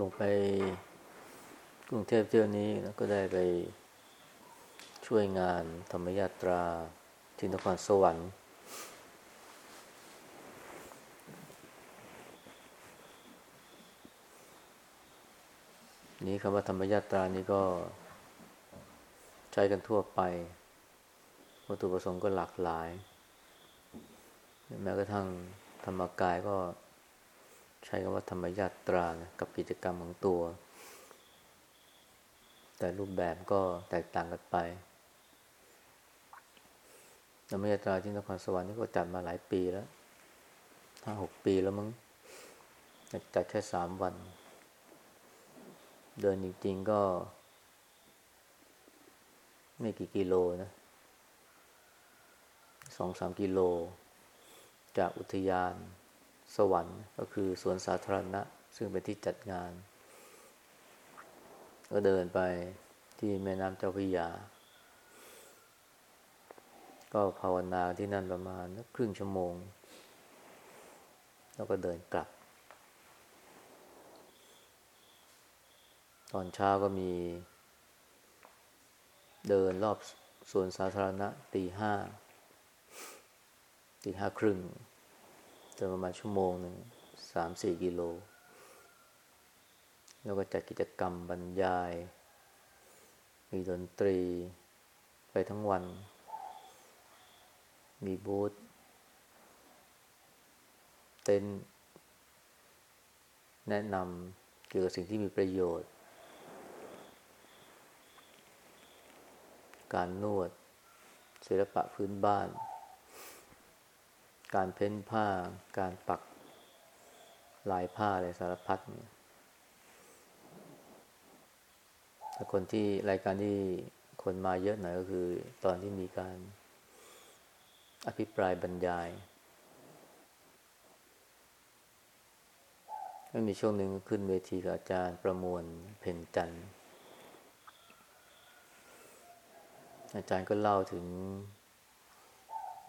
ลงไปกรุงเทพเที่ยวนี้ก็ได้ไปช่วยงานธรรมยาตราที่นครสวรรค์ นี้คำว่าธรรมยาตรานี้ก็ใช้กันทั่วไป วัตถุประสงค์ก็หลากหลาย แม้กระทั่งธรรมกายก็ ใช้คำว่าธรรมยาตรานะกับกิจกรรมของตัว แต่รูปแบบก็แตกต่างกันไปธรรมยาตราที่นครสวรรค์นี่ก็จัดมาหลายปีแล้วห้าหกปีแล้วมั้งจัดแค่สามวัน เดินจริง ๆ ก็ ไม่กี่กิโลนะสองสามกิโล จากอุทยาน สวรรค์ก็คือสวนสาธารณะ ซึ่งเป็นที่จัดงาน ก็เดินไปที่แม่น้ำเจ้าพระยา ก็ภาวนาที่นั่นประมาณครึ่งชั่วโมง แล้วก็เดินกลับ ตอนเช้าก็มี เดินรอบสวนสาธารณะตีห้าตีห้าครึ่ง ดินประมาณชั่วโมงหนึ่งสามสี่กิโล แล้วก็จัดกิจกรรมบรรยาย มีดนตรีไปทั้งวัน มีบูธเต้นแนะนำเกี่ยวกับสิ่งที่มีประโยชน์ การนวด ศิลปะพื้นบ้าน การเพ้นผ้า การปักลายผ้าอะไรสารพัดเนี่ยแต่คนที่รายการที่คนมาเยอะหน่อยก็คือ ตอนที่มีการอภิปรายบรรยายก็มีช่วงหนึ่งขึ้นเวทีกับอาจารย์ประมวลเพ่นจัน อาจารย์ก็เล่าถึง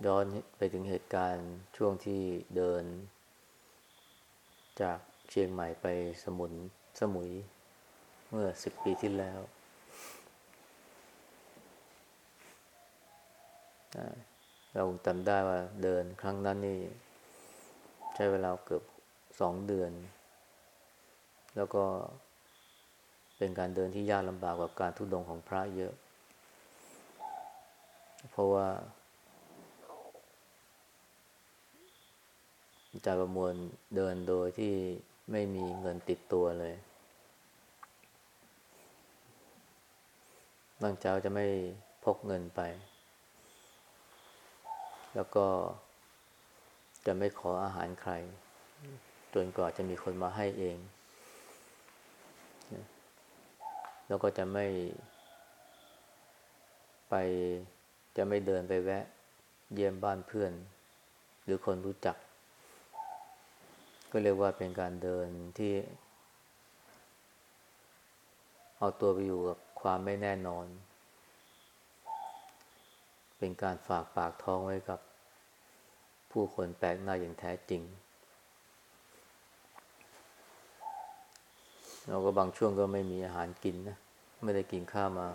ย้อนไปถึงเหตุการณ์ช่วงที่เดิน จากเชียงใหม่ไปสมุนสมุย เมื่อสิบปีที่แล้ว เราจำได้ว่าเดินครั้งนั้นนี่ ใช้เวลาเกือบสองเดือน แล้วก็เป็นการเดินที่ยากลำบากกว่าการทุดงของพระเยอะ เพราะว่า จาประมวลเดินโดยที่ไม่มีเงินติดตัวเลยบางเจ้าจะไม่พกเงินไป แล้วก็จะไม่ขออาหารใคร จนกว่าจะมีคนมาให้เอง แล้วก็จะไม่ไปจะไม่เดินไปแวะ เยี่ยมบ้านเพื่อน หรือคนรู้จัก ก็เรียกว่าเป็นการเดินที่ เอาตัวไปอยู่กับความไม่แน่นอน เป็นการฝากปากท้องไว้กับ ผู้คนแปลกหน้าอย่างแท้จริง เราก็บางช่วงก็ไม่มีอาหารกินนะ ไม่ได้กินข้าวมา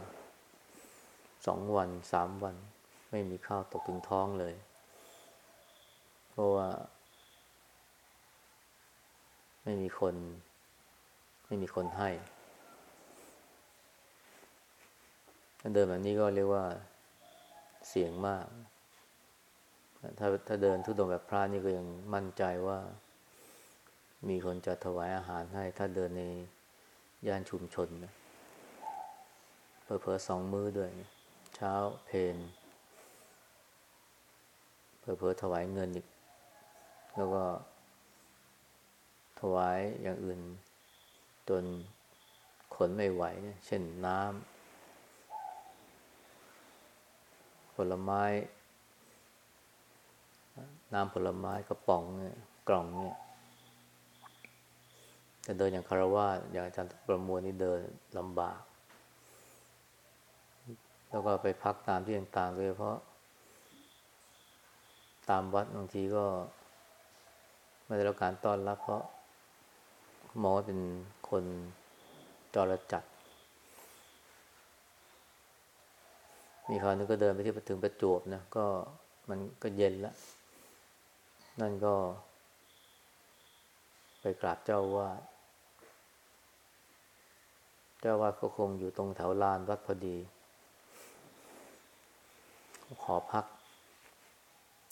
สองวันสามวัน ไม่มีข้าวตกถึงท้องเลย เพราะว่า ไม่มีคน ไม่มีคนให้ถ้าเดินแบบนี้ก็เรียกว่าเสียงมาก ถ้าถ้าเดินทุดงแบบพระนี่ก็ยังมั่นใจว่า มีคนจะถวายอาหารให้ ถ้าเดินในย่านชุมชนนะเพอเพอสองมือด้วย เช้าเพนเพอเพอถวายเงินอีก แล้วก็ ถวายอย่างอื่นจนขนไม่ไหวเนี่ยเช่นน้ำผลไม้ น้ำผลไม้กระป๋องเนี่ยกล่องเนี่ยจะเดินอย่างคารวะอย่างอาจารย์ประมวลนี่เดินลำบาก แล้วก็ไปพักตามที่ต่างๆโดยเพราะ ตามวัดบางทีก็ ไม่ได้รับการต้อนรับเพราะ มองว่าเป็นคนจรจัด มีคราวนึงก็เดินไปที่ถึงประจวบนะก็มันก็เย็นแล้วนั่นก็ ไปกราบเจ้าว่า เจ้าว่าก็คงอยู่ตรงแถวลานวัดพอดี ขอพัก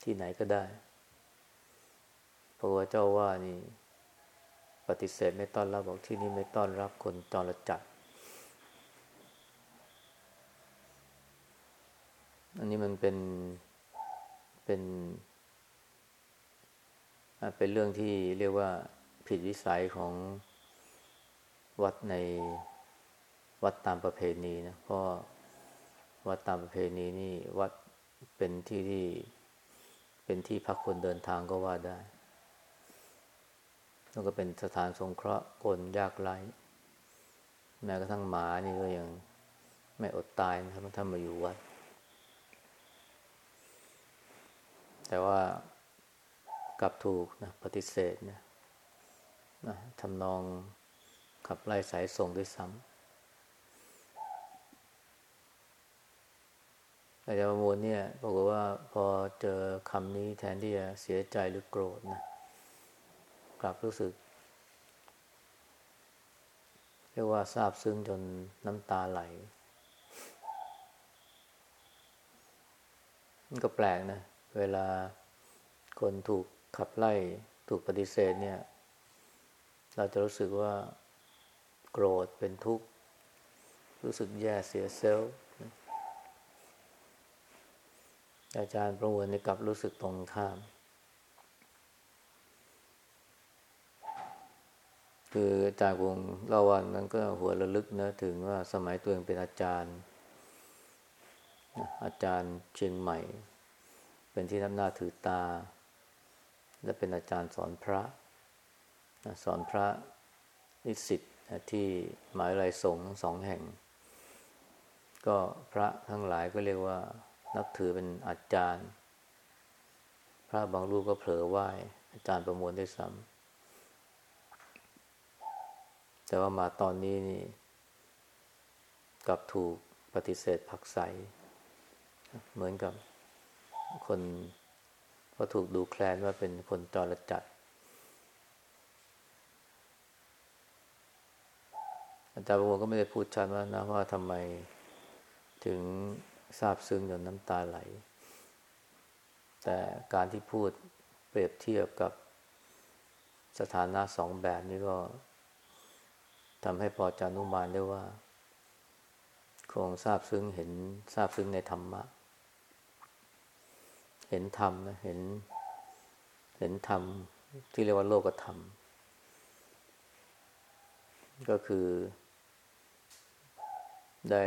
ที่ไหนก็ได้เพราะว่าเจ้าว่านี่ ปฏิเสธไม่ต้อนรับบอกที่นี่ไม่ต้อนรับคนจรจัด อันนี้มันเป็นเป็นเป็นเรื่องที่เรียกว่าผิดวิสัยของวัดในวัดตามประเพณีนะเพราะวัดตามประเพณีนี่วัดเป็นที่ที่เป็นที่พักคนเดินทางก็ว่าได้ แล้วก็เป็นสถานสงเคราะห์คนยากไร้ แม้กระทั่งหมานี่ก็ยังไม่อดตายนะครับถ้ามาอยู่วัด แต่ว่ากลับถูกนะปฏิเสธนะนะทำนองขับไล่สายส่งด้วยซ้ำอาจารย์ประมวลเนี่ยบอกว่าพอเจอคำนี้แทนที่จะเสียใจหรือโกรธนะ กลับรู้สึกเรียกว่าซาบซึ้งจนน้ำตาไหลมันก็แปลกนะ เวลาคนถูกขับไล่ถูกปฏิเสธเนี่ย เราจะรู้สึกว่าโกรธเป็นทุกข์ รู้สึกแย่เสียเซลล์อาจารย์ประมวลในกลับรู้สึกตรงข้าม คืออาจารย์วงเล่าวันนั้นก็หัวระลึกนะถึงว่าสมัยตัวเองเป็นอาจารย์ อาจารย์เชียงใหม่ เป็นที่นับหน้าถือตา และเป็นอาจารย์สอนพระ สอนพระนิสิตที่หมายไรสงฆ์สองแห่ง ก็พระทั้งหลายก็เรียกว่า นับถือเป็นอาจารย์ พระบางรูปก็เผลอไหว้อาจารย์ประมวลได้ซ้ำ แต่ว่ามาตอนนี้นี่กลับถูกปฏิเสธผักใส เหมือนกับคนก็ถูกดูแคลนว่าเป็นคนจรจัด อาจารย์ประมวลก็ไม่ได้พูดชัดว่านะว่าทำไมถึงซาบซึ้งจนน้ำตาไหล แต่การที่พูดเปรียบเทียบกับสถานะสองแบบนี้ก็ ทำให้พอจานุมานได้ว่า คงทราบซึ้งเห็นทราบซึ้งในธรรมะ เห็นธรรมนะเห็น เห็นธรรมที่เรียกว่าโลกธรรม ก็คือ ได้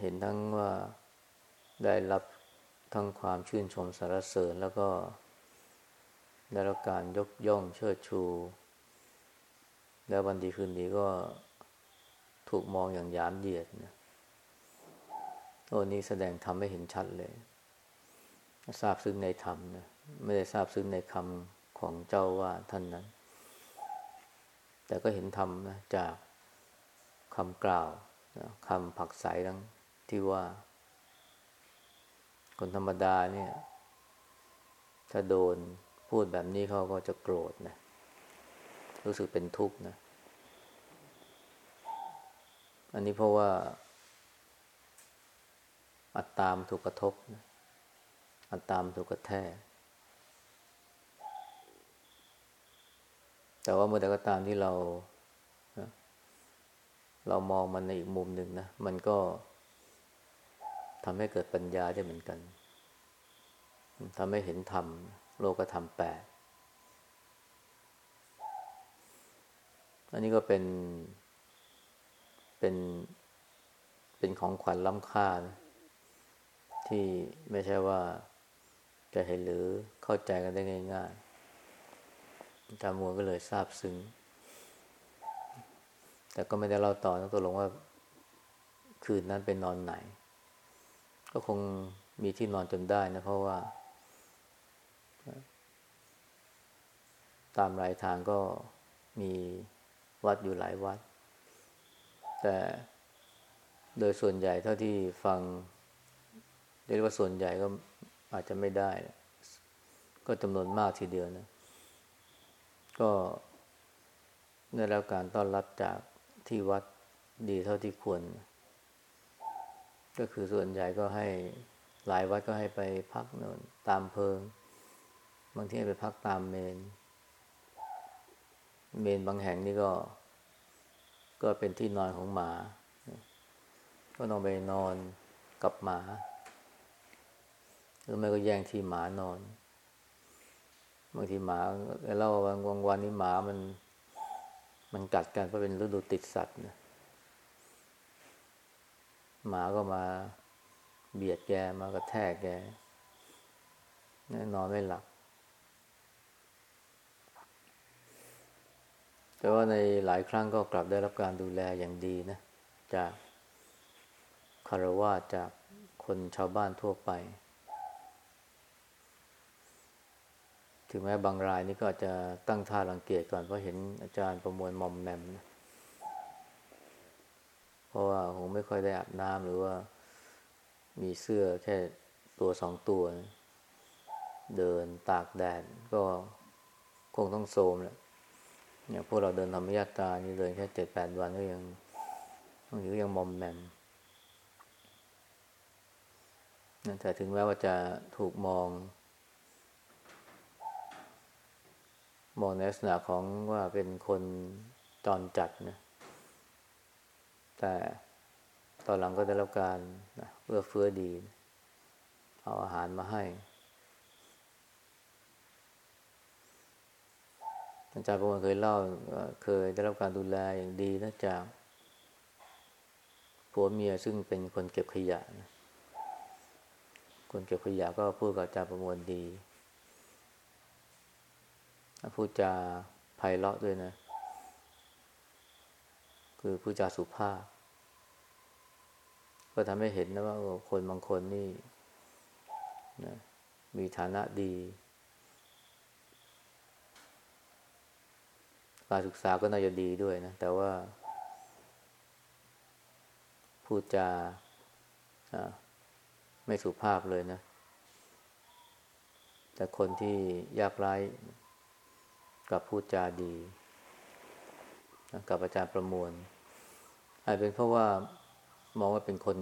เห็นทั้งว่าได้รับทั้งความชื่นชมสรรเสริญแล้วก็ได้รับการยกย่องเชิดชู แล้ววันดีคืนดีก็ถูกมองอย่างยามเหยียดนะโอ้นี้แสดงทำให้เห็นชัดเลยทราบซึ้งในธรรมนะไม่ได้ทราบซึ้งในคำของเจ้าว่าท่านนั้น แต่ก็เห็นธรรมนะจากคำกล่าวนะคำผักใสทั้งที่ว่า คนธรรมดาเนี่ย ถ้าโดนพูดแบบนี้เขาก็จะโกรธนะ รู้สึกเป็นทุกข์นะ อันนี้เพราะว่า อัตตามถูกกระทบนะอัตตามถูกกระแทก แต่ว่าเมื่อใดก็ตามที่เรา เรามองมันในอีกมุมหนึ่งนะ มันก็ทำให้เกิดปัญญาได้เหมือนกันทำให้เห็นธรรม โลกธรรมแปด อันนี้ก็เป็นเป็นเป็นของขวัญล้ำค่านะที่ไม่ใช่ว่าจะเห็นหรือเข้าใจกันได้ง่ายๆจามัวก็เลยทราบซึ้ง แต่ก็ไม่ได้เล่าต่อนะตัวลงว่าคืนนั้นเป็นนอนไหน ก็คงมีที่นอนจนได้นะ เพราะว่า ตามรายทางก็มี วัดอยู่หลายวัด แต่โดยส่วนใหญ่เท่าที่ฟังเรียกว่าส่วนใหญ่ก็อาจจะไม่ได้ ก็จำนวนมากทีเดียวนะ ก็ได้รับการต้อนรับจากที่วัดดีเท่าที่ควร ก็คือส่วนใหญ่ก็ให้หลายวัดก็ให้ไปพักนอนตามเพิง บางที่ให้ไปพักตามเมน เมนบางแห่งนี่ก็ ก็เป็นที่นอนของหมา ก็ต้องไปนอนกับหมา หรือไม่ก็แย่งที่หมานอน บางทีหมาเล่าว่าวันวันนี้หมามัน มันกัดกันเพราะเป็นฤดูติดสัตว์นะหมาก็มาเบียดแกมากระแทกแกนอนไม่หลับ แต่ว่าในหลายครั้งก็กลับได้รับการดูแลอย่างดีนะ จากคารวะจากคนชาวบ้านทั่วไป ถึงแม้บางรายนี่ก็อาจจะตั้งท่ารังเกียจก่อนเพราะเห็นอาจารย์ประมวลมอมแมมนะเพราะว่าคงไม่ค่อยได้อาบน้ำหรือว่ามีเสื้อแค่ตัวสองตัว เดินตากแดดก็คงต้องโซมแหละ เนี่ยพวกเราเดินธรรมยาตานี่เดินแค่เจ็ดแปดวันก็ยังบางทีก็ยังมอมแมมแต่ถึงแม้ว่าจะถูกมอง มองในลักษณะของว่าเป็นคนจอนจัดนะแต่ตอนหลังก็ได้รับการเอื้อเฟื้อดี เอาอาหารมาให้ อาจารย์ประมวลเคยเล่าเคยได้รับการดูแลอย่างดีนะจากผัวเมียซึ่งเป็นคนเก็บขยะนะคนเก็บขยะก็พูดกับอาจารย์ประมวลดีพูดจาไพเราะด้วยนะ คือพูดจาสุภาพ ก็ทำให้เห็นนะว่าคนบางคนนี่นะมีฐานะดี การศึกษาก็น่าจะดีด้วยนะ แต่ว่า พูดจาไม่สุภาพเลยนะ แต่คนที่ยากไร้กับพูดจาดีกับอาจารย์ประมวล อาจเป็นเพราะว่ามองว่าเป็นคน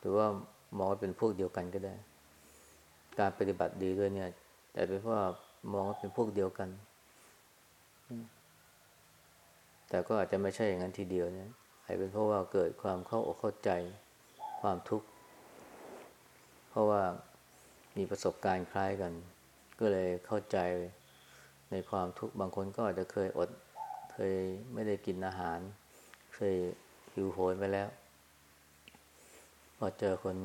หรือว่ามองว่าเป็นพวกเดียวกันก็ได้ การปฏิบัติดีด้วยเนี่ย แต่เป็นเพราะว่ามองว่าเป็นพวกเดียวกัน แต่ก็อาจจะไม่ใช่อย่างนั้นทีเดียวเนี่ยอาจเป็นเพราะว่าเกิดความเข้าอกเข้าใจความทุกข์ เพราะว่ามีประสบการณ์คล้ายกัน ก็เลยเข้าใจในความทุกข์บางคนก็อาจจะเคยอด เคยไม่ได้กินอาหาร เคยหิวโหยไปแล้ว พอเจอคน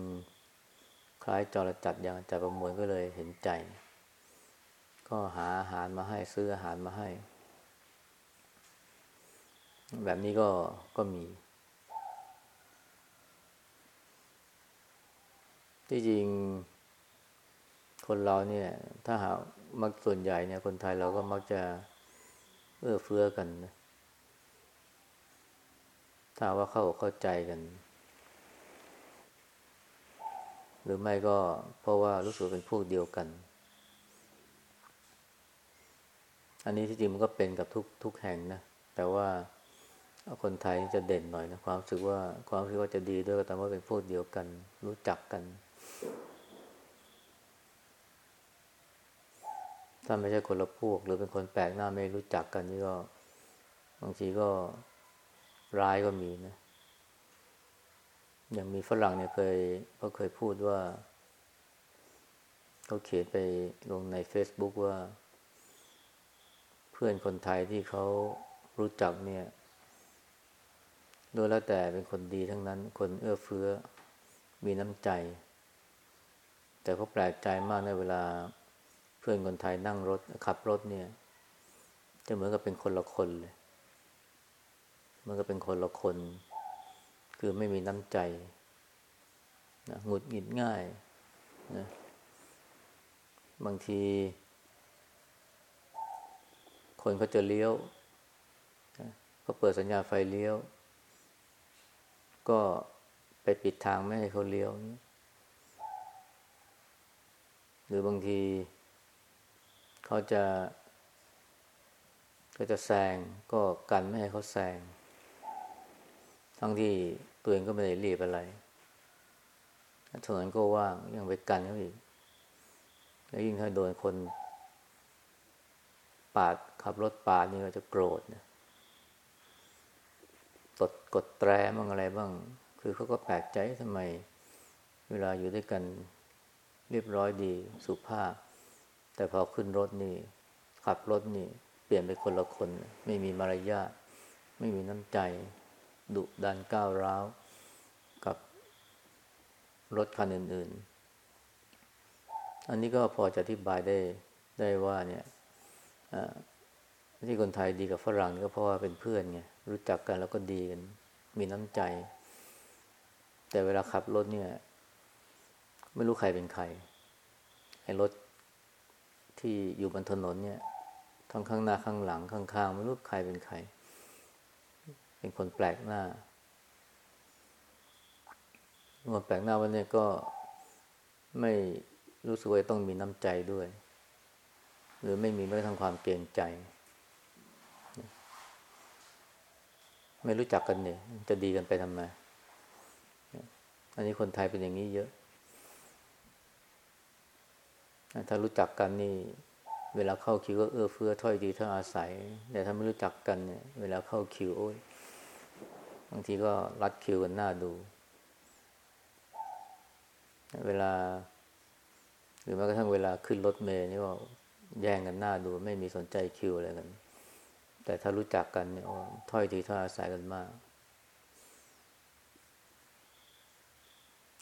คล้ายจรจัดอย่างจับประมวลก็เลยเห็นใจ ก็หาอาหารมาให้ซื้ออาหารมาให้ แบบนี้ก็ก็มี ที่จริง คนเราเนี่ย ถ้าหามักส่วนใหญ่เนี่ย คนไทยเราก็มักจะเอื้อเฟื้อกันนะถ้าว่าเข้าเข้าใจกัน หรือไม่ก็เพราะว่ารู้สึกเป็นพวกเดียวกัน อันนี้ที่จริงมันก็เป็นกับทุกทุกแห่งนะ แต่ว่า คนไทยจะเด่นหน่อยนะความรู้สึกว่าความรู้สึกว่าจะดีด้วยก็แต่ว่าเป็นพวกเดียวกัน รู้จักกัน ถ้าไม่ใช่คนละพวก หรือเป็นคนแปลกหน้าไม่รู้จักกันนี่ก็บางทีก็ร้ายก็มีนะอย่างมีฝรั่งเนี่ยเคยเขาเคยพูดว่าเขาเขียนไปลงใน Facebook ว่า เพื่อนคนไทยที่เขารู้จักเนี่ย ดยแล้วแต่เป็นคนดีทั้งนั้น คนเอื้อเฟื้อ มีน้ำใจ แต่เขาแปลกใจมากในเวลาเพื่อนคนไทยนั่งรถ ขับรถเนี่ย จะเหมือนกับเป็นคนละคนเลยเหมือนกับเป็นคนละคน คือไม่มีน้ำใจนะหงุดหงิดง่ายนะบางที คนเขาจะเลี้ยวนะเขเขาเปิดสัญญาณไฟเลี้ยว ก็ไปปิดทางไม่ให้เขาเลี้ยว หรือบางทีเขาจะก็จะแซงก็กันไม่ให้เขาแซง ทั้งที่ตัวเองก็ไม่ได้รีบอะไรถนนก็ว่างยังไปกันเขาอีก แล้วยิ่งถ้าโดนคน ปาดขับรถปาดนี่ก็จะโกรธนะ กดกดแตรบ้างอะไรบ้าง คือเขาก็แปลกใจทำไม เวลาอยู่ด้วยกันเรียบร้อยดีสุภาพ แต่พอขึ้นรถนี่ ขับรถนี่ เปลี่ยนไปคนละคน ไม่มีมารยาทไม่มีน้ำใจ ดุดันก้าวร้าว กับรถคันอื่น ๆ อันนี้ก็พอจะอธิบายได้ได้ว่าเนี่ยที่คนไทยดีกับฝรั่งก็เพราะว่าเป็นเพื่อนไง รู้จักกันแล้วก็ดีกัน มีน้ำใจ แต่เวลาขับรถเนี่ย ไม่รู้ใครเป็นใครไอ้รถที่อยู่บนถนนเนี่ยทั้งข้างหน้าข้างหลังข้างๆไม่รู้ใครเป็นใคร เป็นคนแปลกหน้าคนแปลกหน้าวันนี้ก็ไม่รู้สึกว่าต้องมีน้ำใจด้วย หรือไม่มีแม้ทั้งความเกรงใจ ไม่รู้จักกันเนี่ย จะดีกันไปทำไม อันนี้คนไทยเป็นอย่างนี้เยอะ ถ้ารู้จักกันนี่ เวลาเข้าคิวก็เอื้อเฟื้อถ้อยดีถ้าอาศัย แต่ถ้าไม่รู้จักกันเนี่ย เวลาเข้าคิวโอ้ยบางทีก็รัดคิวกันหน้าดู เวลา หรือแม้กระทั่งเวลาขึ้นรถเมล์นี่ก็แย่งกันหน้าดู ไม่มีสนใจคิวอะไรกัน แต่ถ้ารู้จักกันเนี่ยถ้อยทีถ้อยอาศัยกันมาก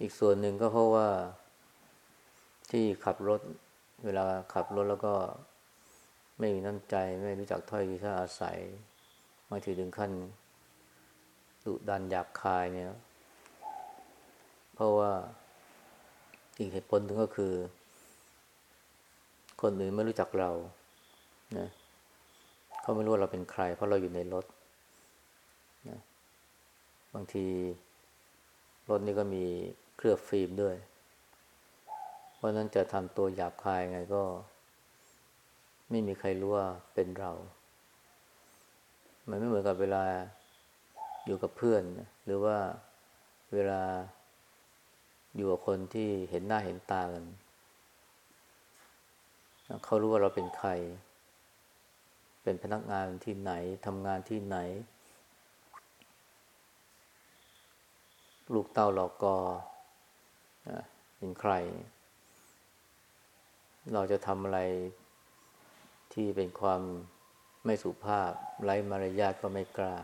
อีกส่วนหนึ่งก็เพราะว่าที่ขับรถ เวลาขับรถแล้วก็ไม่มีน้ำใจ ไม่รู้จักถ้อยทีถ้อยอาศัยมาถึงถึงขั้นดุดันหยาบคายเนี่ย เพราะว่าอีกเหตุผลหนึ่งก็คือ คนอื่นไม่รู้จักเรานะเขาไม่รู้ว่าเราเป็นใคร เพราะเราอยู่ในรถนะบางทีรถนี่ก็มีเคลือบฟิล์มด้วย เพราะนั้นจะทำตัวหยาบคายไงก็ ไม่มีใครรู้ว่าเป็นเรา มันไม่เหมือนกับเวลาอยู่กับเพื่อน หรือว่าเวลาอยู่กับคนที่เห็นหน้าเห็นตากัน เขารู้ว่าเราเป็นใคร เป็นพนักงานที่ไหนทำงานที่ไหน ลูกเต้าหลอกกอเป็นใคร เราจะทำอะไรที่เป็นความไม่สุภาพไร้มารยาทก็ไม่กล้า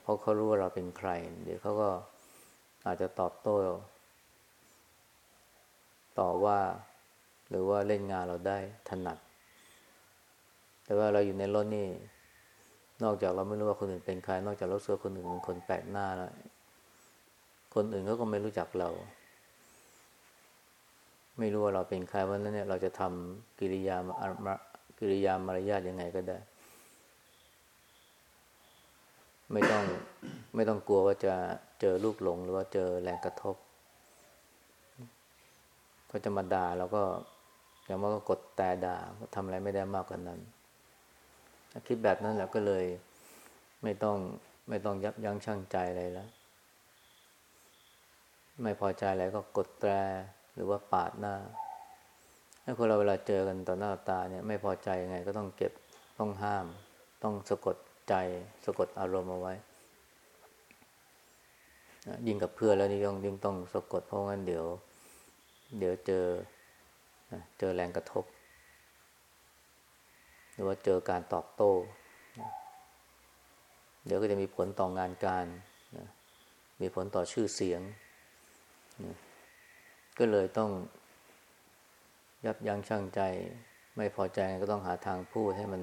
เพราะเขารู้ว่าเราเป็นใคร เดี๋ยวเขาก็อาจจะตอบโต้ต่อว่า หรือว่าเล่นงานเราได้ถนัด แต่ว่าเราอยู่ในรถนี่ นอกจากเราไม่รู้ว่าคนอื่นเป็นใคร นอกจากเราเสือคนอื่นเป็นคนแปลกหน้าแล้วคนอื่นเขาก็ไม่รู้จักเรา ไม่รู้ว่าเราเป็นใครวันนั้นเนี่ย เราจะทำกิริยากิริยามารยาทยังไงก็ได้ ไม่ต้องไม่ต้องกลัวว่าจะเจอลูกหลง หรือว่าเจอแรงกระทบเขาจะมาด่าเราก็อย่างว่าก็กดแต่ด่าทำอะไรไม่ได้มากกว่านั้น คิดแบบนั้นแหละก็เลย ไม่ต้องไม่ต้องยับยั้งชั่งใจอะไรแล้ว ไม่พอใจอะไรก็กดแตรหรือว่าปาดหน้าถ้าคนเราเวลาเจอกันต่อหน้าตาเนี่ย ไม่พอใจยังไง ก็ต้องเก็บต้องห้าม ต้องสะกดใจ สะกดอารมณ์เอาไว้ยิ่งกับเพื่อนแล้วนี่ต้องยิ่งต้องสะกดเพราะงั้นเดี๋ยว เดี๋ยวเจอเจอแรงกระทบ รือว่าเจอการตอบโต้ เดี๋ยวก็จะมีผลต่องานการมีผลต่อชื่อเสียงก็เลยต้อง ยับยั้งชั่งใจ ไม่พอใจก็ต้องหาทางพูดให้มัน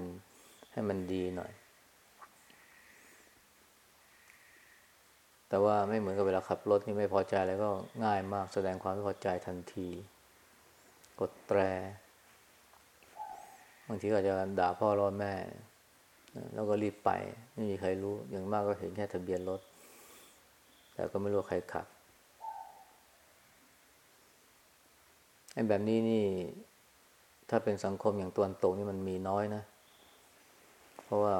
ให้มันดีหน่อย แต่ว่าไม่เหมือนกับเวลาขับรถนี่ไม่พอใจแล้วก็ง่ายมากแสดงความไม่พอใจทันที กดแตร บางทีก็จะด่าพ่อรอแม่ แล้วก็รีบไป ไม่มีใครรู้ อย่างมากก็เห็นแค่ทะเบียนรถ แต่ก็ไม่รู้ใครขับไอ้แบบนี้นี่ ถ้าเป็นสังคมอย่างตัวนตกนี่มันมีน้อยนะ เพราะว่า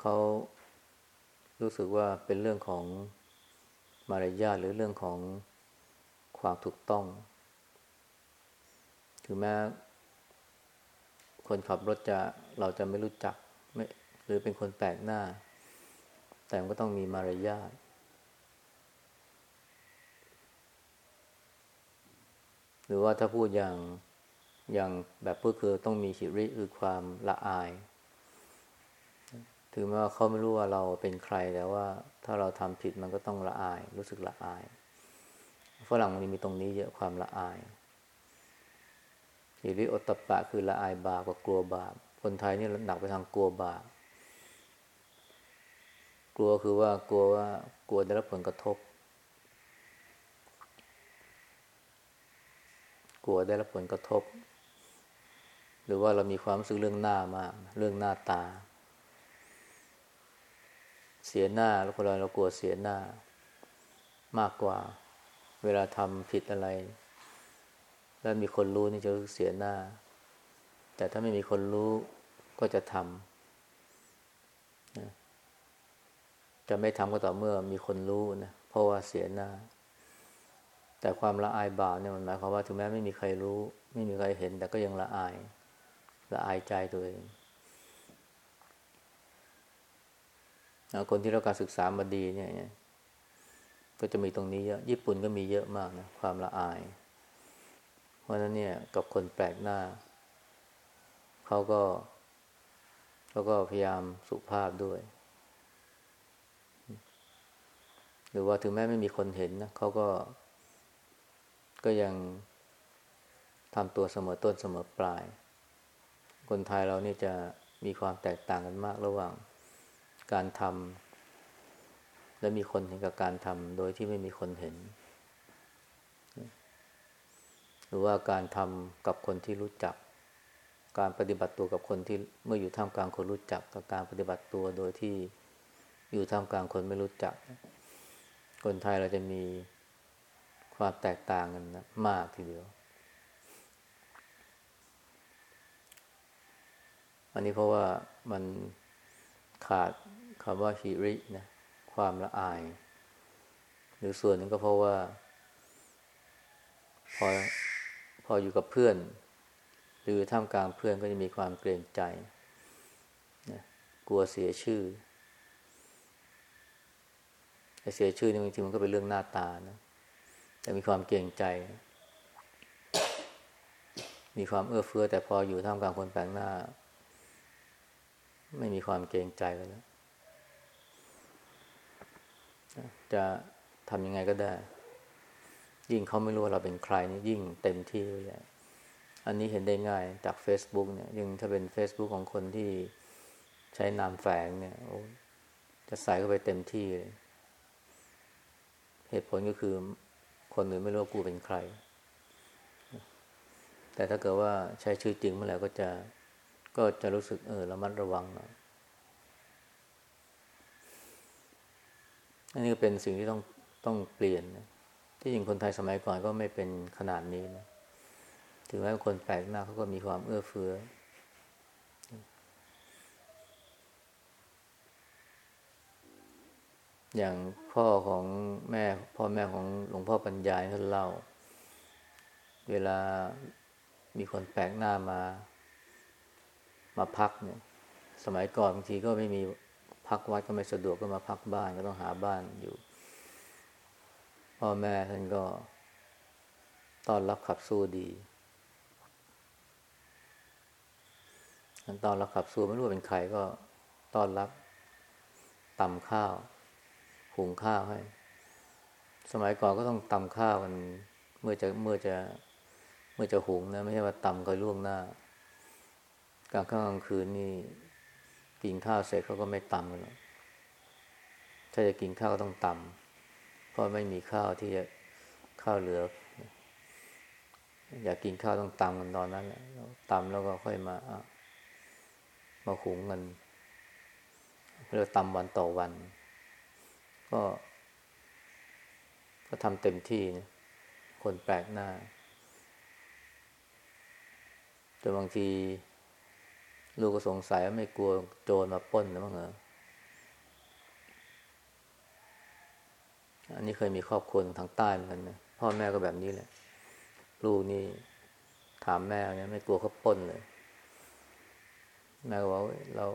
เขารู้สึกว่าเป็นเรื่องของมารยาทหรือเรื่องของความถูกต้อง ถึงแม้ คนขับรถจะเราจะไม่รู้จักไม่หรือเป็นคนแปลกหน้า แต่ก็ต้องมีมารยาทหรือว่าถ้าพูดอย่างอย่างแบบพูดคือต้องมีหิริคือความละอาย ถึงแม้ว่าเขาไม่รู้ว่าเราเป็นใครแต่ว่า ถ้าเราทำผิดมันก็ต้องละอาย รู้สึกละอายฝรั่งมันมีตรงนี้เยอะความละอาย หิริโอตปะคือละอายบาปกับกลัวบาป คนไทยนี่หนักไปทางกลัวบาป กลัวคือว่ากลัวว่ากลัวได้รับผลกระทบ กลัวได้รับผลกระทบ หรือว่าเรามีความรู้สึกเรื่องหน้ามาก เรื่องหน้าตา เสียหน้าแล้วคนเราเรากลัวเสียหน้ามากกว่า เวลาทำผิดอะไร แล้วมีคนรู้นี่จะเสียหน้า แต่ถ้าไม่มีคนรู้ก็จะทำนะจะไม่ทำก็ต่อเมื่อมีคนรู้นะเพราะว่าเสียหน้า แต่ความละอายบาปเนี่ยมันหมายความว่าถึงแม้ไม่มีใครรู้ ไม่มีใครเห็น แต่ก็ยังละอายละอายใจตัวเองคนที่เราการศึกษามาดีเนี่ย ก็จะมีตรงนี้เยอะ ญี่ปุ่นก็มีเยอะมากนะความละอาย เพราะนั้นเนี่ยกับคนแปลกหน้า เขาก็เขาก็พยายามสุภาพด้วย หรือว่าถึงแม้ไม่มีคนเห็นนะเขาก็ก็ยังทำตัวเสมอต้นเสมอปลาย คนไทยเรานี่จะมีความแตกต่างกันมากระหว่างการทำและมีคนเห็นกับการทำโดยที่ไม่มีคนเห็น รือว่าการทำกับคนที่รู้จัก การปฏิบัติตัวกับคนที่เมื่ออยู่ท่ามกลางคนรู้จัก กับการปฏิบัติตัวโดยที่อยู่ท่ามกลางคนไม่รู้จัก คนไทยเราจะมีความแตกต่างกันนะมากทีเดียว อันนี้เพราะว่ามันขาดคำว่าฮิรินะความละอาย หรือส่วนนึงก็เพราะว่า พอ พออยู่กับเพื่อน หรือท่ามกลางเพื่อนก็จะมีความเกรงใจนะกลัวเสียชื่อไอ้เสียชื่อนี่บางทีมันก็เป็นเรื่องหน้าตานะแต่มีความเกรงใจ มีความเอื้อเฟื้อ แต่พออยู่ท่ามกลางคนแปลกหน้า ไม่มีความเกรงใจกันแล้ว จะทำยังไงก็ได้ ยิ่งเขาไม่รู้ว่าเราเป็นใครนี่ยิ่งเต็มที่เลย อันนี้เห็นได้ง่ายจาก Facebook เนี่ย ยิ่งถ้าเป็น Facebook ของคนที่ใช้นามแฝงเนี่ยจะใส่เข้าไปเต็มที่เลย เหตุผลก็คือคนอื่นไม่รู้ว่ากูเป็นใคร แต่ถ้าเกิดว่าใช้ชื่อจริงเมื่อไหร่ก็จะก็จะรู้สึกเออระมัดระวังหน่อยอันนี้ก็เป็นสิ่งที่ต้องต้องเปลี่ยนนะ ที่จริงคนไทยสมัยก่อนก็ไม่เป็นขนาดนี้นะถึงแม้คนแปลกหน้าเขาก็มีความเอื้อเฟื้อ อย่างพ่อของแม่พ่อแม่ของหลวงพ่อปัญญาท่านเล่า เวลามีคนแปลกหน้ามา มาพักเนี่ย สมัยก่อนบางทีก็ไม่มีพักวัดก็ไม่สะดวกก็มาพักบ้านก็ต้องหาบ้านอยู่ พ่อแม่ท่านก็ต้อนรับขับสู้ดีท่านต้อนรับขับสู้ไม่รู้เป็นใครก็ต้อนรับตำข้าวหุงข้าวให้ สมัยก่อนก็ต้องตำข้าวกัน เมื่อจะเมื่อจะเมื่อจะหุงนะ ไม่ใช่ว่าตำก็ล่วงหน้ากลางค่ำกลางคืนนี่กินข้าวเสร็จเขาก็ไม่ตำกันหรอกถ้าจะกินข้าวก็ต้องตำ เพราะไม่มีข้าวที่จะข้าวเหลือ อยากกินข้าวต้องตำกันตอนนั้นแหละตำแล้วก็ค่อยมามาหุงกันเรียกตำวันต่อวัน ก็ ก็ทำเต็มที่นะคนแปลกหน้าแต่บางที ลูกก็สงสัยว่าไม่กลัวโจรมาป้นหรือมั้งเหรอ อันนี้เคยมีครอบครัวทางใต้เหมือนกันนะพ่อแม่ก็แบบนี้แหละ ลูกนี่ถามแม่เนี่ยไม่กลัวเขาป้นเลย แม่ก็บอกเรา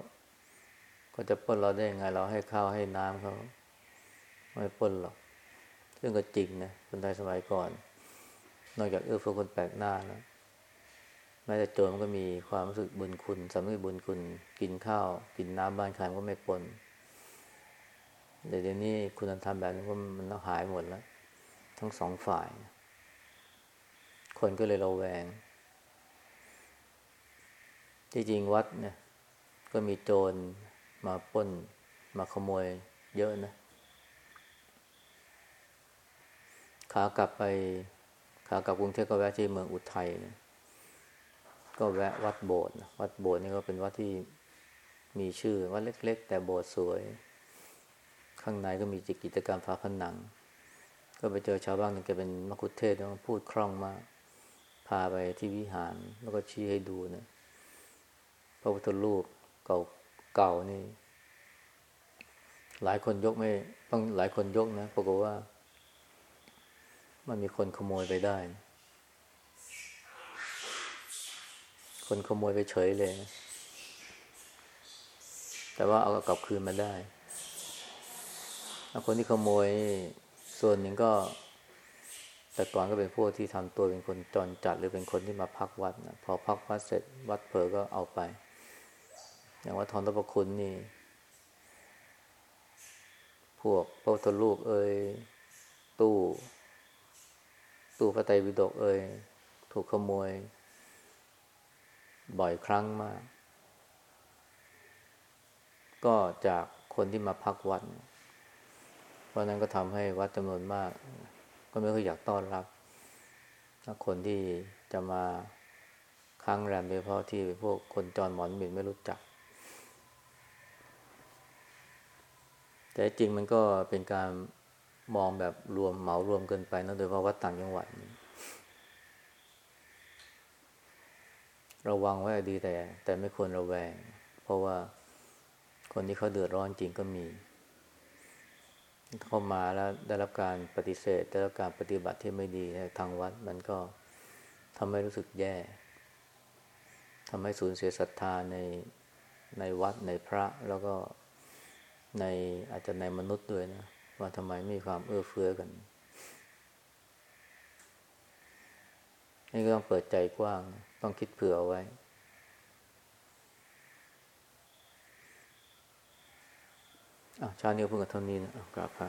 ก็จะป้นเราได้ยังไง เราให้ข้าวให้น้ำเขาไม่ป้นหรอกซึ่งก็จริงนะคนไทยสมัยก่อน นอกจากเอื้อเฟื้อคนแปลกหน้าแล้วแม้แต่โจรมันก็มีความรู้สึกบุญคุณสำนึกบุญคุณ กินข้าว กินน้ำบ้านใครก็ไม่ปน เดี๋ยวนี้คุณธรรมแบบนี้มันต้องหายหมดแล้ว ทั้งสองฝ่าย คนก็เลยระแวง ที่จริงวัดเนี่ย ก็มีโจรมาป้น มาขโมยเยอะนะขากลับไปขากลับกรุงเทพก็แวะที่เมืองอุทัยนะก็แวะวัดโบสถ์วัดโบสถ์นี่ก็เป็นวัดที่มีชื่อวัดเล็ก ๆ แต่โบสถ์สวย ข้างในก็มีกิจกรรมฝาผนัง ก็ไปเจอชาวบ้านนึงแกเป็นมคุเทศแล้วพูดคล่องมาก พาไปที่วิหารแล้วก็ชี้ให้ดูนะพระพุทธรูปเก่าเก่านี่ หลายคนยกไม่ต้องหลายคนยกนะปรากฏว่า มันมีคนขโมยไปได้ คนขโมยไปเฉยเลยแต่ว่าเอากลับคืนมาได้ คนที่ขโมยส่วนหนึ่งก็ แต่ก่อนก็เป็นพวกที่ทำตัวเป็นคนจรจัดหรือเป็นคนที่มาพักวัดนะพอพักวัดเสร็จวัดเผลอก็เอาไป อย่างว่าทอนตประคุณนี่ พวกพระพุทธรูปเอ่ยตู้ ตู้พระไตรปิฎกเอ่ยถูกขโมย บ่อยครั้งมาก ก็จากคนที่มาพักวัดเเพราะนั้นก็ทำให้วัดจำนวนมาก ก็ไม่ค่อยอยากต้อนรับ คนที่จะมาค้างแรมโดยเฉพาะที่พวกคนจรหมอนหมิ่นไม่รู้จัก แต่จริงมันก็เป็นการมองแบบรวมเหมารวมเกินไปนะโดยเฉพาะวัดต่างจังหวัดระวังไว้ดีแต่ แต่ไม่ควรระแวง เพราะว่าคนที่เขาเดือดร้อนจริงก็มี เข้ามาแล้วได้รับการปฏิเสธ ได้รับการปฏิบัติที่ไม่ดีทางวัด มันก็ทำให้รู้สึกแย่ทำให้สูญเสียศรัทธาในในวัดในพระแล้วก็ในอาจจะในมนุษย์ด้วยนะ ว่าทำไมไมีความเอื้อเฟื้อกันนี่ก็ต้องเปิดใจกว้าง ต้องคิดเผื่ออไว้ อะ ชาเนี้เพิ่งกับเท่านี้นะกราบพระ